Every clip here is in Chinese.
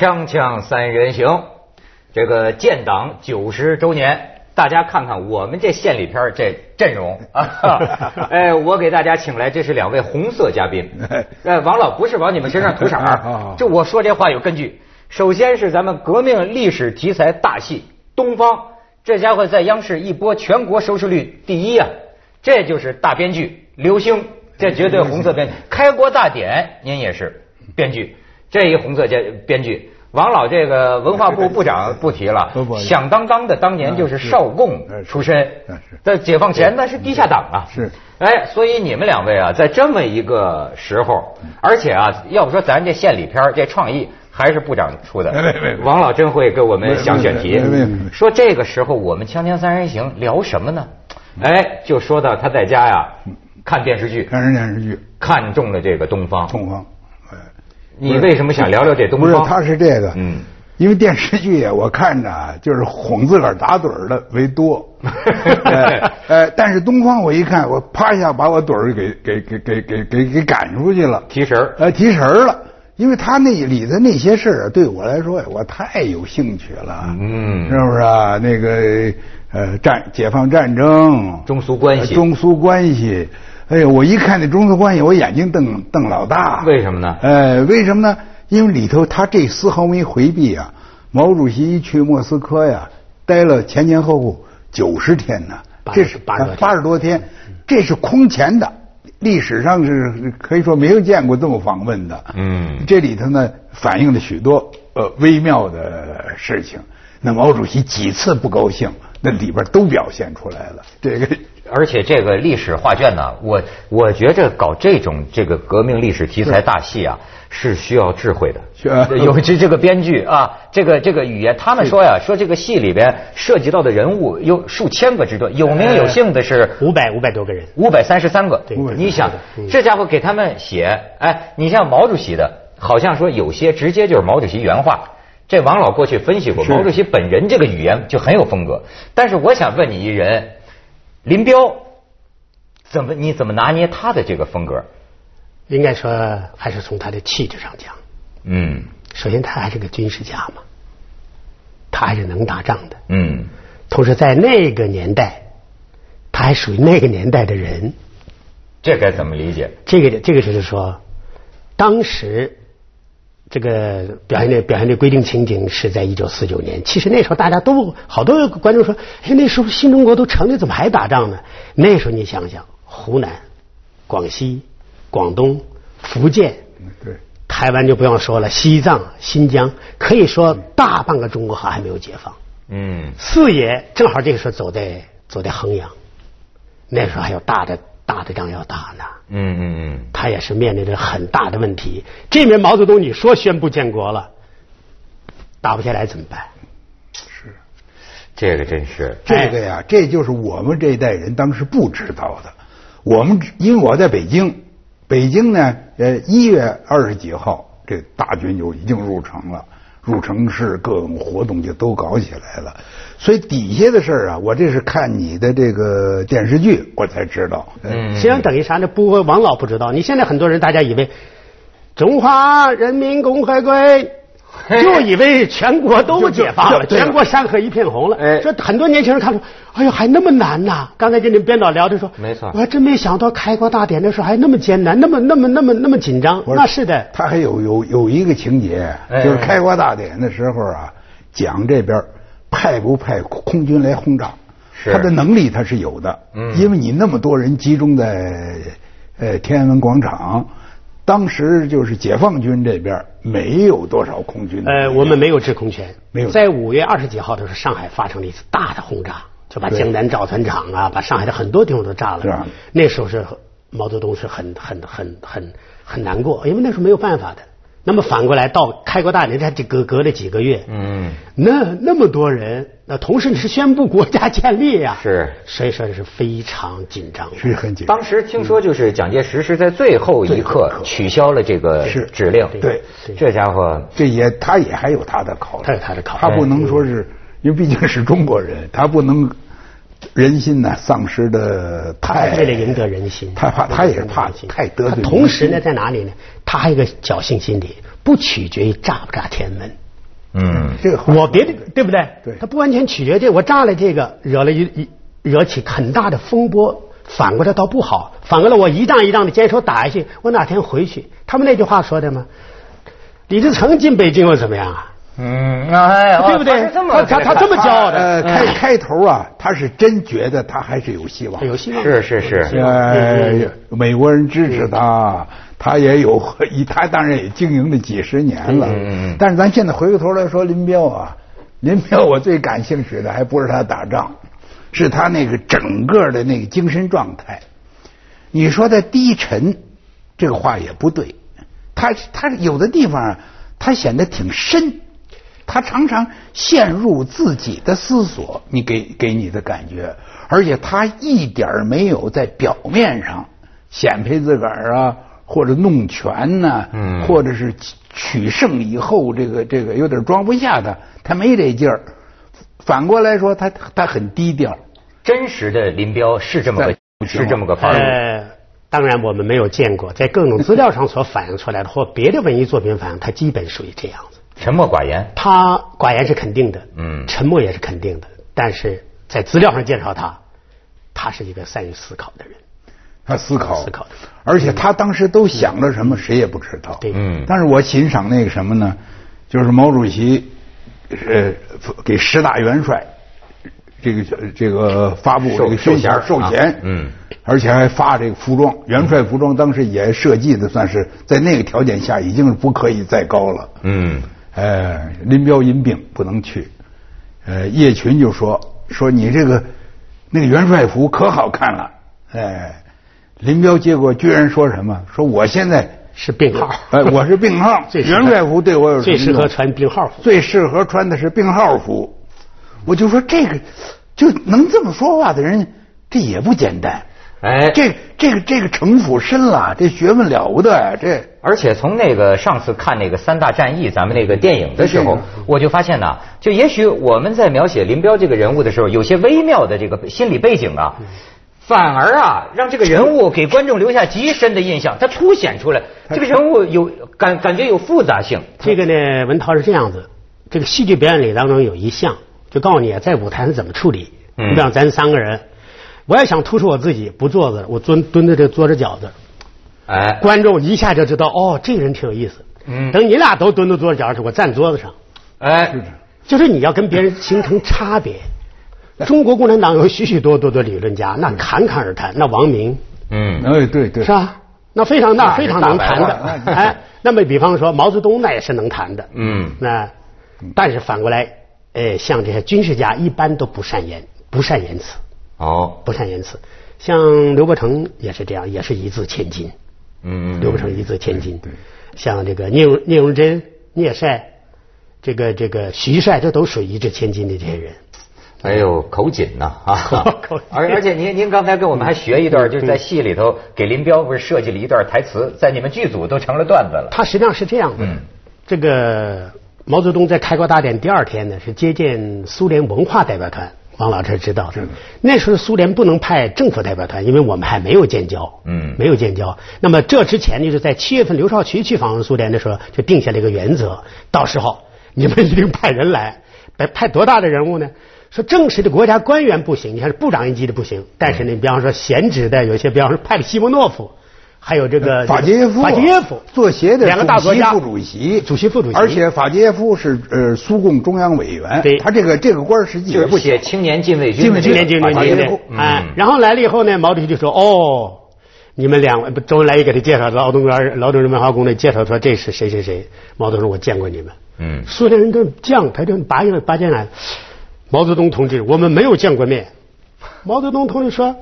锵锵三人行，这个建党九十周年，大家看看我们这献礼片这阵容啊！哎，我给大家请来，这是两位红色嘉宾。哎，王老不是往你们身上涂色啊儿，这我说这话有根据。首先是咱们革命历史题材大戏《东方》，这家伙在央视一播，全国收视率第一啊！这就是大编剧刘星，这绝对红色编剧。开国大典您也是编剧，这一红色编编剧。王老这个文化部 部长不提了。响当当的当年就是少共出身。在解放前那是地下党啊。是。哎，所以你们两位啊，在这么一个时候，而且啊，要不说咱这献礼片这创意还是部长出的。王老真会给我们想选题。说这个时候我们锵锵三人行聊什么呢？哎，就说到他在家呀看电视剧，看人电视剧。看中了这个东方。东方，哎，你为什么想聊聊这东方？不是，他是这个，嗯，因为电视剧啊，我看着啊就是哄自个儿打盹儿的为多，哎哎，但是东方我一看，我啪一下把我盹儿给给给给给给给赶出去了，提神儿呃，提神儿了。因为他那里的那些事儿啊，对我来说呀，我太有兴趣了，嗯是不是啊？那个呃，战解放战争，中苏关系呃中苏关系，哎呦，我一看那中苏关系，我眼睛瞪瞪老大。为什么呢呃，为什么呢？因为里头他这丝毫没回避啊。毛主席一去莫斯科呀，待了前前后后九十天呢，这是八十多天，这是空前的。历史上是可以说没有见过这么访问的，嗯这里头呢反映了许多呃微妙的事情。那毛主席几次不高兴，那里边都表现出来了。这个而且这个历史画卷呢，我我觉着搞这种这个革命历史题材大戏啊，是。需要智慧的。需要，有这这个编剧啊，这个这个语言，他们说呀，说这个戏里边涉及到的人物有数千个之多，有名有姓的是五百五百多个人，五百三十三个。对。你想嗯，这家伙给他们写，哎，你像毛主席的，好像说有些直接就是毛主席原话。这王老过去分析过，毛主席本人这个语言就很有风格。但是我想问你一人，林彪怎么你怎么拿捏他的这个风格？应该说还是从他的气质上讲。嗯首先，他还是个军事家嘛，他还是能打仗的。嗯同时，在那个年代，他还属于那个年代的人。这该怎么理解？这个这个就是说，当时这个表现的表现的规定情景是在一九四九年。其实那时候大家都好多观众说，哎，那时候新中国都成立，怎么还打仗呢？那时候你想想，湖南、广西、广东、福建。对，台湾就不用说了，西藏、新疆，可以说大半个中国还没有解放。嗯四爷正好这个时候走在走在衡阳，那时候还有大的大的仗要打呢。嗯嗯嗯，他也是面临着很大的问题。这面毛泽东你说宣布建国了，打不下来怎么办？是这个真是这个呀，这就是我们这一代人当时不知道的。我们因为我在北京，北京呢，呃，一月二十几号，这大军就已经入城了，入城市各种活动就都搞起来了。所以底下的事儿啊，我这是看你的这个电视剧，我才知道。嗯实际上等于啥呢？不，王老不知道。你现在很多人，大家以为中华人民共和国。就以为全国都解放了，全国山河一片红了。哎这很多年轻人看出，哎呦，还那么难呐！刚才跟你们编导聊的说，没错。我还真没想到开国大典的时候还那么艰难，那么那么那么那么紧张。那是的，他还有有有一个情节，哎就是开国大典的时候啊，讲这边派不派空军来轰炸，是。他的能力他是有的，嗯。因为你那么多人集中在呃天安门广场，当时就是解放军这边没有多少空军呃，我们没有制空权，没有。在五月二十几号的时候，上海发生了一次大的轰炸，就把江南造船厂啊，把上海的很多地方都炸了。是啊那时候是毛泽东是很很很很很难过，因为那时候没有办法的。那么反过来到开国大典，这隔隔了几个月，嗯那那么多人，那同时你是宣布国家建立呀、是所以说是非常紧张的。是很紧张。当时听说就是蒋介石是在最后一刻取消了这个是指令，对这家伙这也他也还有他的考虑，他有他的考虑他不能说是因为毕竟是中国人，他不能人心呢丧失的太为了赢得人心，他怕他也是怕太得罪同时呢，在哪里呢？他还有一个侥幸心理，不取决于炸不炸天安门，嗯，这个我别的对不对？对他不完全取决于我炸了这个，惹了一一惹起很大的风波。反过来倒不好，反过来我一仗一仗的坚守打下去，我哪天回去？他们那句话说的吗？李自成进北京又怎么样啊？嗯，哎，对不对？他他他这么骄傲的。呃，开开头啊，他是真觉得他还是有希望，有希望。是是是。呃，美国人支持他，他也有，他当然也经营了几十年了。嗯嗯。但是咱现在回过头来说林彪啊，林彪我最感兴趣的还不是他打仗。是他那个整个的那个精神状态，你说他低沉，这个话也不对。他他有的地方他显得挺深，他常常陷入自己的思索，你给给你的感觉，而且他一点没有在表面上显摆自个儿啊，或者弄权呐，嗯，或者是取胜以后这个这个有点装不下的，他没这劲儿。反过来说，他他很低调。真实的林彪是这么个是这么个范儿。当然我们没有见过，在各种资料上所反映出来的或别的文艺作品反映，他基本属于这样子。沉默寡言。他寡言是肯定的，嗯，沉默也是肯定的。但是在资料上介绍他，他是一个善于思考的人。他思考，思考，而且他当时都想着什么，谁也不知道。对，嗯。但是我欣赏那个什么呢？就是毛主席。呃，给十大元帅这个这个发布这个授衔授衔，嗯，而且还发这个服装，元帅服装当时也设计的算是在那个条件下已经是不可以再高了，嗯，呃，林彪因病不能去，呃，叶群就说说你这个那个元帅服可好看了，哎，林彪结果居然说什么？说我现在。是病号，哎，我是病号。元帅服对我有最适合穿病号服，最适合穿的是病号服。我就说这个就能这么说话的人，这也不简单。哎，这这个这个城府深了，这学问了不得呀！这而且从那个上次看那个三大战役，咱们那个电影的时候，我就发现呢，就也许我们在描写林彪这个人物的时候，有些微妙的这个心理背景啊。反而啊，让这个人物给观众留下极深的印象，他凸显出来，这个人物有感感觉有复杂性。这个呢，文涛是这样子，这个戏剧表演里当中有一项，就告诉你在舞台上怎么处理。你比方咱三个人，我要想突出我自己，不坐着，我蹲蹲在这坐着饺子，哎，观众一下就知道哦，这个人挺有意思。嗯，等你俩都蹲着坐着脚时，我站桌子上，哎，就是你要跟别人形成差别。中国共产党有许许多多的理论家，那侃侃而谈。那王明，嗯，哎，对对，是吧？那非常那非常能谈的，哎，那么比方说毛泽东，那也是能谈的，嗯，那但是反过来，哎，像这些军事家一般都不善言，不善言辞，哦，不善言辞。像刘伯承也是这样，也是一字千金，嗯，刘伯承一字千金。对，像这个聂荣聂荣臻、聂帅，这个这个徐帅，这都属于一字千金的这些人。哎呦，口紧呐啊！而而且您您刚才跟我们还学一段，就是在戏里头给林彪不是设计了一段台词，在你们剧组都成了段子了。他实际上是这样的，这个毛泽东在开国大典第二天呢，是接见苏联文化代表团。王老师知道，那时候苏联不能派政府代表团，因为我们还没有建交，嗯，没有建交。那么这之前就是在七月份，刘少奇去访问苏联的时候，就定下了一个原则，到时候你们一定派人来，派派多大的人物呢？说正式的国家官员不行，你看是部长一级的不行。但是呢，比方说闲职的，有些比方说派了西蒙诺夫，还有这个法捷耶夫，法捷耶夫作协的两个大作家，副主席，主席副主席。而且法捷耶夫是呃苏共中央委员，对，他这个这个官实际就是不写青年禁卫军，青年禁卫军然后来了以后呢，毛主席就说：“哦，你们两位，周恩来也给他介绍，劳动员劳动人民文化宫的介绍说这是谁谁谁。”毛泽东说：“我见过你们。”嗯，苏联人都犟，他就拔一拔剑来。毛泽东同志，我们没有见过面。毛泽东同志说：“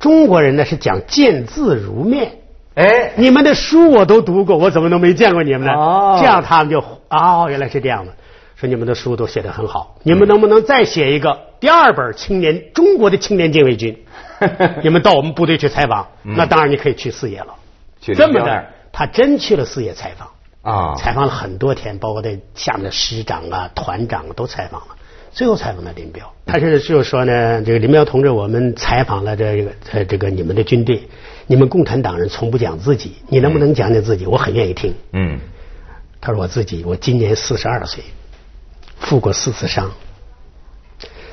中国人呢是讲见字如面。”哎，你们的书我都读过，我怎么能没见过你们呢？哦，这样他们就哦，原来是这样的。说你们的书都写得很好，你们能不能再写一个第二本青年中国的青年禁卫军？你们到我们部队去采访，那当然你可以去四野了。这么的，他真去了四野采访啊，采访了很多天，包括在下面的师长啊、团长都采访了。最后采访了林彪，他是就说呢，这个林彪同志，我们采访了这个呃这个你们的军队，你们共产党人从不讲自己，你能不能讲讲自己？我很愿意听。嗯，他说我自己，我今年四十二岁，负过四次伤。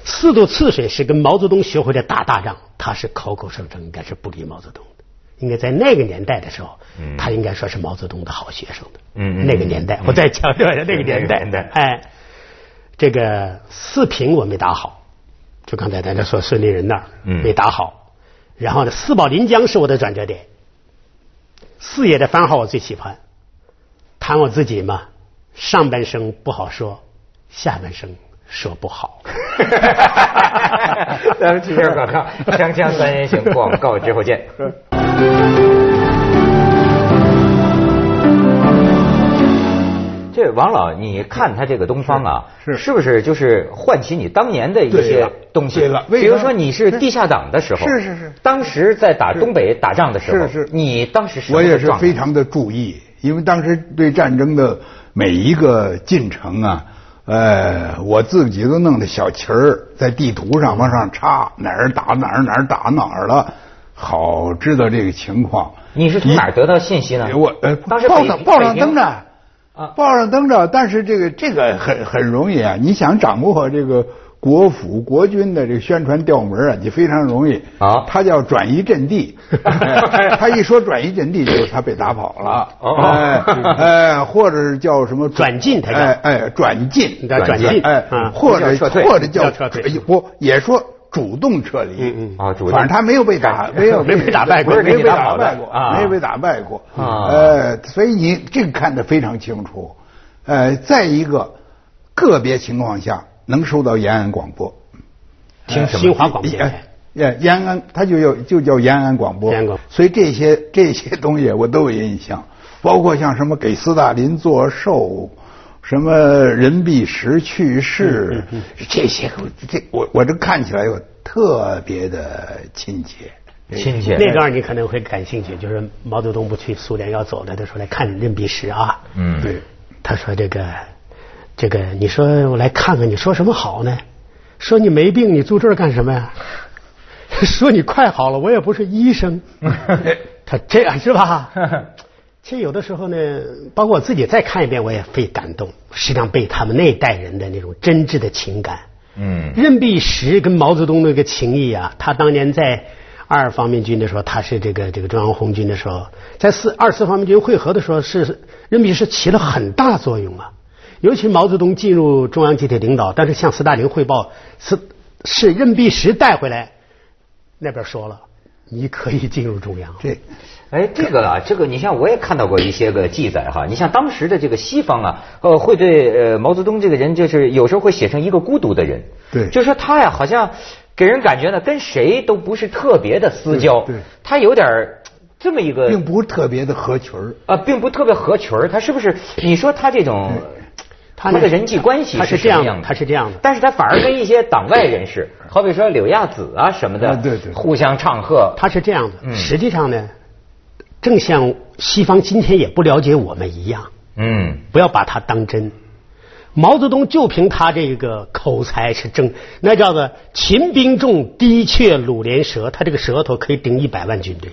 四渡赤水是跟毛泽东学会的打大仗，他是口口声声应该是不理毛泽东的，应该在那个年代的时候，他应该说是毛泽东的好学生的。嗯那个年代，我再强调一下那个年代。那个年代哎，这个四平我没打好，就刚才大家说孙立人那儿嗯没打好，然后呢，四保临江是我的转折点。四爷的番号我最喜欢，谈我自己嘛，上半生不好说，下半生说不好。咱们去这儿广告，锵锵三人行广告之后见。这王老，你看他这个东方啊，是是是不是就是唤起你当年的一些东西？对了比如说你是地下党的时候，是是是当时在打东北打仗的时候，是是你当时是我也是非常的注意，因为当时对战争的每一个进程啊，呃，我自己都弄的小旗儿在地图上往上插，哪儿打哪儿哪儿打哪儿了，好知道这个情况。你是从哪儿得到信息呢？我呃，当时报上报上登着，啊。报上登着，但是这个这个很很容易啊！你想掌握这个国府国军的这个宣传调门啊，你非常容易。啊他叫转移阵地，哎 他一说转移阵地，就是他被打跑了，哦。哎哎，或者是叫什么转进他叫。哎哎转进，转进。哎嗯，或者或者叫叫撤退。不也说主动撤离，嗯嗯。啊主动。反正他没有被打，没有 没被打败过没有被打败过啊。没有被打败过。啊。呃，所以你这个看得非常清楚。呃，再一个，个别情况下能收到延安广播，听什么？新华广播。延延安，他就叫就叫延安广播。延安广播。所以这些这些东西我都有印象，包括像什么给斯大林做寿，什么任弼时去世，嗯这些这我我这看起来有特别的亲切。亲切那段你可能会感兴趣，就是毛泽东不去苏联要走了的时候来看任弼时啊。嗯对，他说这个这个，你说我来看看，你说什么好呢？说你没病，你住这儿干什么呀？说你快好了，我也不是医生。他这样是吧？其实有的时候呢，包括我自己再看一遍，我也费感动。实际上被他们那一代人的那种真挚的情感，嗯任弼时跟毛泽东那个情谊啊，他当年在二方面军的时候，他是这个这个中央红军的时候，在四二四方面军会合的时候，是任弼时起了很大作用啊。尤其毛泽东进入中央集体领导，但是向斯大林汇报是是任弼时带回来，那边说了，你可以进入中央。对哎，这个啊，这个你像我也看到过一些个记载哈，你像当时的这个西方啊，呃，会对呃毛泽东这个人，就是有时候会写成一个孤独的人，对就说他呀，好像给人感觉呢，跟谁都不是特别的私交，对对他有点儿这么一个并不是特别的合群儿。啊，并不特别合群儿，他是不是？你说他这种。他呢的人际关系他是这样的他是这样的但是他反而跟一些党外人士，好比说柳亚子啊什么的，啊对对互相唱和。他是这样的，嗯实际上呢，正像西方今天也不了解我们一样，嗯，不要把他当真。毛泽东就凭他这个口才是正，那叫做秦兵重的确鲁连舌，他这个舌头可以顶一百万军队。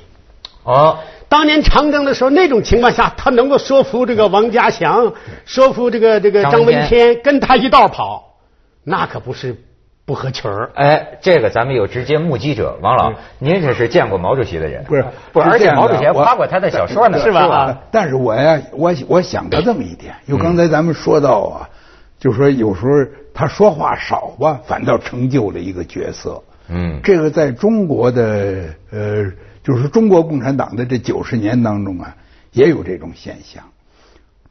哦，当年长征的时候，那种情况下，他能够说服这个王家祥，说服这个这个张张闻闻天，跟他一道跑，那可不是不合群儿。哎，这个咱们有直接目击者，王老，您这是见过毛主席的人，不是不是，而且毛主席还夸过他的小说呢，是吧吧？但是我呀，我我想到这么一点，就刚才咱们说到啊，就说有时候他说话少吧，反倒成就了一个角色。嗯这个在中国的呃，就是中国共产党的这九十年当中啊，也有这种现象。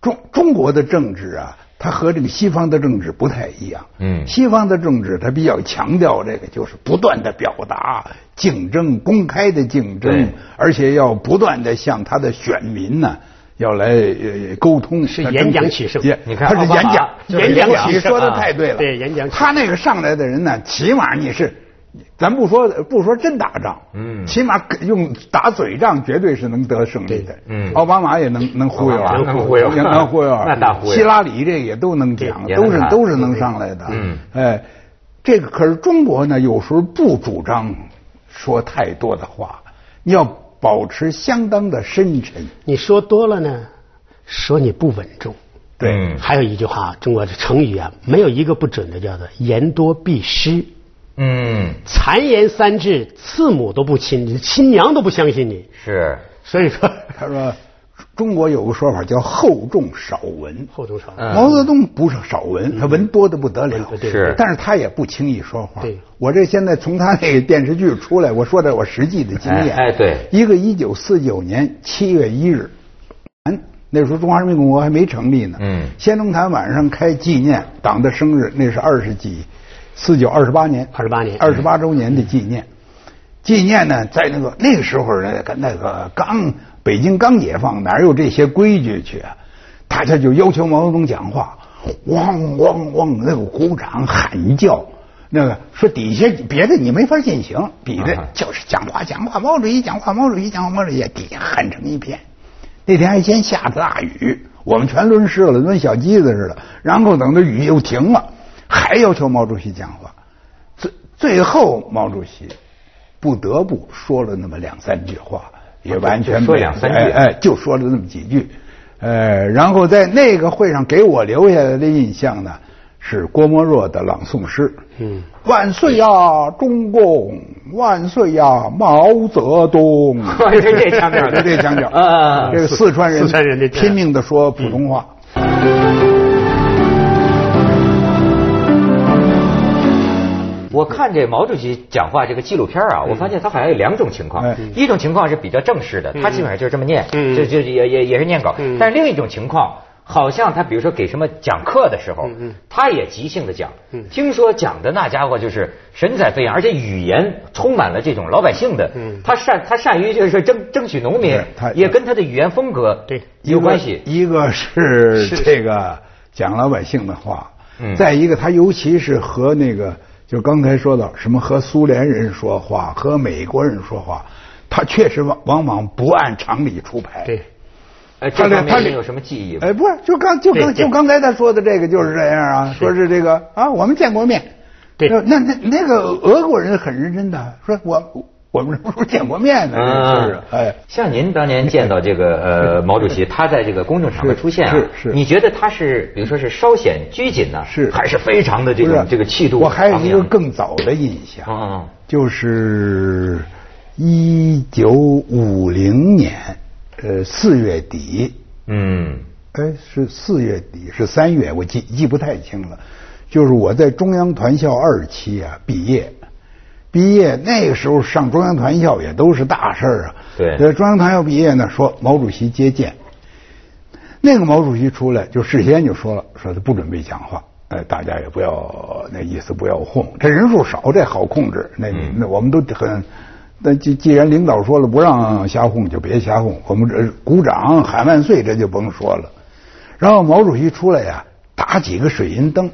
中中国的政治啊，它和这个西方的政治不太一样。嗯。西方的政治它比较强调这个，就是不断的表达竞争，公开的竞争，而且要不断的向他的选民呢。要来呃沟通，是演讲取胜你看他是演讲，就是演讲取胜。你说的啊太对了，对演讲取他那个上来的人呢，起码你是，咱不说不说真打仗，嗯起码用打嘴仗绝对是能得胜利的。嗯奥巴马也能能忽悠啊，能忽悠也能 忽悠啊，那大忽悠希拉里这也都能讲，都是都是能上来的。嗯哎，这个可是中国呢，有时候不主张说太多的话，你要保持相当的深沉。你说多了呢，说你不稳重。对嗯还有一句话，中国的成语啊，没有一个不准的，叫做言多必失。嗯，谗言三至，次母都不亲，你亲娘都不相信你。是，所以说，他说，中国有个说法叫厚重少文。厚重少。嗯毛泽东不是少文，他文多的不得了，是但是他也不轻易说话。对我这现在从他那个电视剧出来，我说点我实际的经验。哎哎对一个一九四九年七月一日，嗯，那时候中华人民共和国还没成立呢。嗯先农坛晚上开纪念党的生日，那是二十几，四九二十八年，二十八年二十八周年的纪念。纪念呢，在那个那个时候呢，跟那个刚北京刚解放，哪有这些规矩去啊？大家就要求毛泽东讲话，汪汪汪，那个鼓掌喊叫，那个说底下别的你没法进行，比的啊就是讲话讲话，毛主席讲话，毛主席讲话，毛主席底下喊成一片。那天还先下着大雨，我们全淋湿了，跟小鸡子似的。然后等着雨又停了，还要求毛主席讲话。最最后，毛主席不得不说了那么两三句话，也完全就说两三句哎，哎就说了那么几句。呃，然后在那个会上给我留下来的印象呢，是郭沫若的朗诵诗。嗯，万岁呀，中共！万岁呀，毛泽东！这 这腔调这这腔调啊这个四川人四川人拼命的说普通话。我看这毛主席讲话这个纪录片啊，我发现他好像有两种情况哎，一种情况是比较正式的，他基本上就是这么念，嗯就就也也也是念稿嗯，但是另一种情况。好像他比如说给什么讲课的时候他也即兴的讲嗯。听说讲的那家伙就是神采飞扬，而且语言充满了这种老百姓的嗯。他善他善于就是争争取农民也跟他的语言风格对有关系。一个是是这个讲老百姓的话，嗯再一个他尤其是和那个就刚才说到什么和苏联人说话，和美国人说话，他确实往往往不按常理出牌。对，呃，这方他他面有什么记忆？哎，不是，就刚就刚就刚才他说的这个就是这样啊，说是这个啊，我们见过面。对那那那那个俄国人很认真的说，我我们什么时候见过面呢？嗯是哎，像您当年见到这个 呃毛主席，他在这个公众场合出现啊，是是。你觉得他是比如说是稍显拘谨呢，是。还是非常的这不是种这个气度我还有一个更早的印象，嗯。就是一九五零年呃四月底，嗯。哎是四月底是三月，我记记不太清了。就是我在中央团校二期啊毕业，毕业那个时候上中央团校也都是大事儿啊。对呃中央团校毕业呢，说毛主席接见，那个毛主席出来就事先就说了，说他不准备讲话，哎，大家也不要那意思不要哄，这人数少，这好控制。那嗯那我们都很，那既既然领导说了不让瞎哄，就别瞎哄。我们这鼓掌喊万岁，这就甭说了。然后毛主席出来呀，打几个水银灯。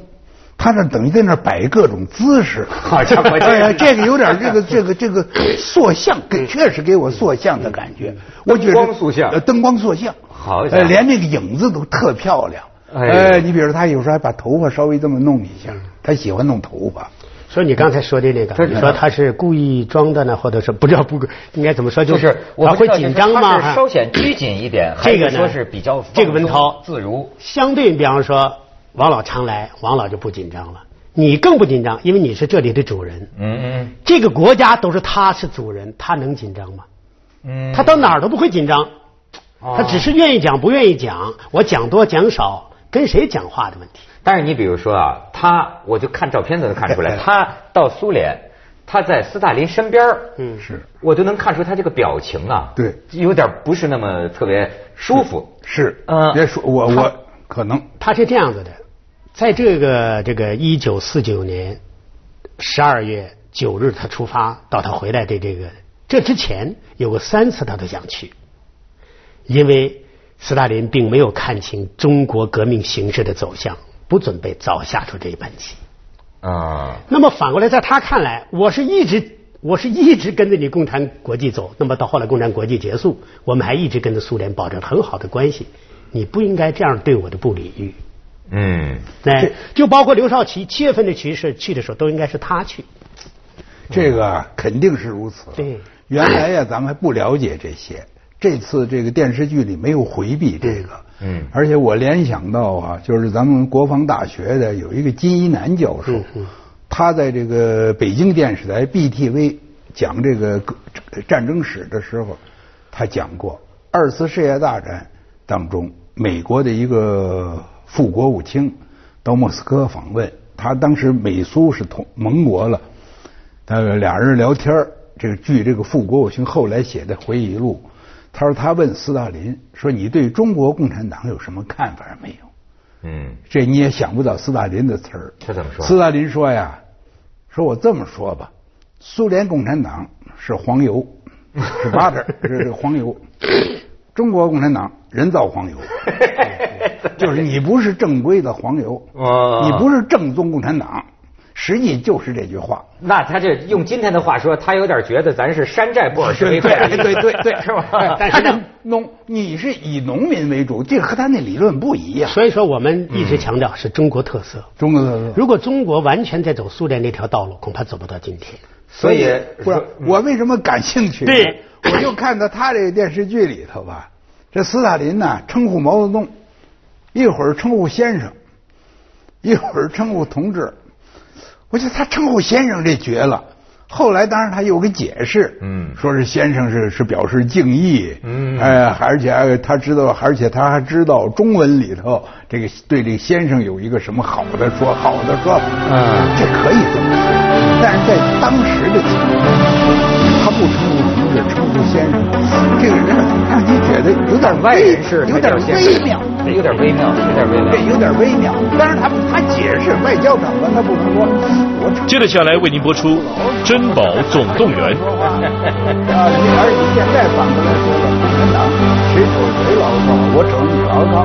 他这等于在那儿摆各种姿势，好家伙哎呀，这个有点这个这个这个塑像，给确实给我塑像的感觉。我觉得灯光塑像呃灯光塑像，好家伙呃，连那个影子都特漂亮。哎你比如他有时候还把头发稍微这么弄一下，他喜欢弄头发。所以你刚才说的那个，你说他是故意装的呢，或者是不知道不 应该怎么说，就是我他会紧张吗？稍显拘谨一点，这个说是比较这个文涛自如。相对，比方说王老常来，王老就不紧张了，你更不紧张，因为你是这里的主人。嗯嗯。这个国家都是他是主人，他能紧张吗？嗯，他到哪儿都不会紧张，哦。他只是愿意讲不愿意讲，我讲多讲少，跟谁讲话的问题。但是你比如说啊，他我就看照片都能看出来，他到苏联，他在斯大林身边儿嗯。是。我都能看出他这个表情啊，对。有点不是那么特别舒服。是，嗯。别说我他我可能他是这样子的，在这个这个一九四九年十二月九日他出发到他回来的这个这之前有过三次他都想去，因为斯大林并没有看清中国革命形势的走向，不准备早下出这一盘棋。啊，那么反过来，在他看来，我是一直我是一直跟着你共产国际走。那么到后来共产国际结束，我们还一直跟着苏联保持很好的关系。你不应该这样对我的不礼遇。嗯，哎，就包括刘少奇七月份的去世去的时候，都应该是他去。这个啊肯定是如此。对，原来呀，咱们还不了解这些。这次这个电视剧里没有回避这个，嗯，而且我联想到啊，就是咱们国防大学的有一个金一南教授，他在这个北京电视台 BTV 讲这个战争史的时候，他讲过二次世界大战当中，美国的一个副国务卿到莫斯科访问，他当时美苏是同盟国了，呃，俩人聊天这个据这个副国务卿后来写的回忆录。他说：“他问斯大林说，你对中国共产党有什么看法没有？”嗯，这你也想不到斯大林的词儿。他怎么说？斯大林说呀：“说我这么说吧，苏联共产党是黄油，是 butter，是黄油；中国共产党人造黄油，就是你不是正规的黄油，你不是正宗共产党。”实际就是这句话。那他这用今天的话说，他有点觉得咱是山寨布尔什维克，对对对对，是吧？但是农，你是以农民为主，这和他那理论不一样。所以说，我们一直强调是中国特色。中国特色。如果中国完全在走苏联那条道路，恐怕走不到今天。所以，不是我为什么感兴趣？对，我就看到他这个电视剧里头吧，这斯大林呢称呼毛泽东，一会儿称呼先生，一会儿称呼同志。我觉得他称呼先生这绝了。后来当然他有个解释，嗯，说是先生是是表示敬意，嗯，哎，而且他知道，而且他还知道中文里头这个对这个先生有一个什么好的说好的说法，嗯，这可以这么说。但是在当时的情况，他不称呼同志，称呼先生，这个人让你觉得有点外人士，有点微妙。有点微妙，有点微妙，这有点微妙。但是他他解释外交长官他不能说。我接着下来为您播出《珍宝总动员》。啊，而你现在反过来说了，共产党谁丑谁牢骚，我瞅你牢骚。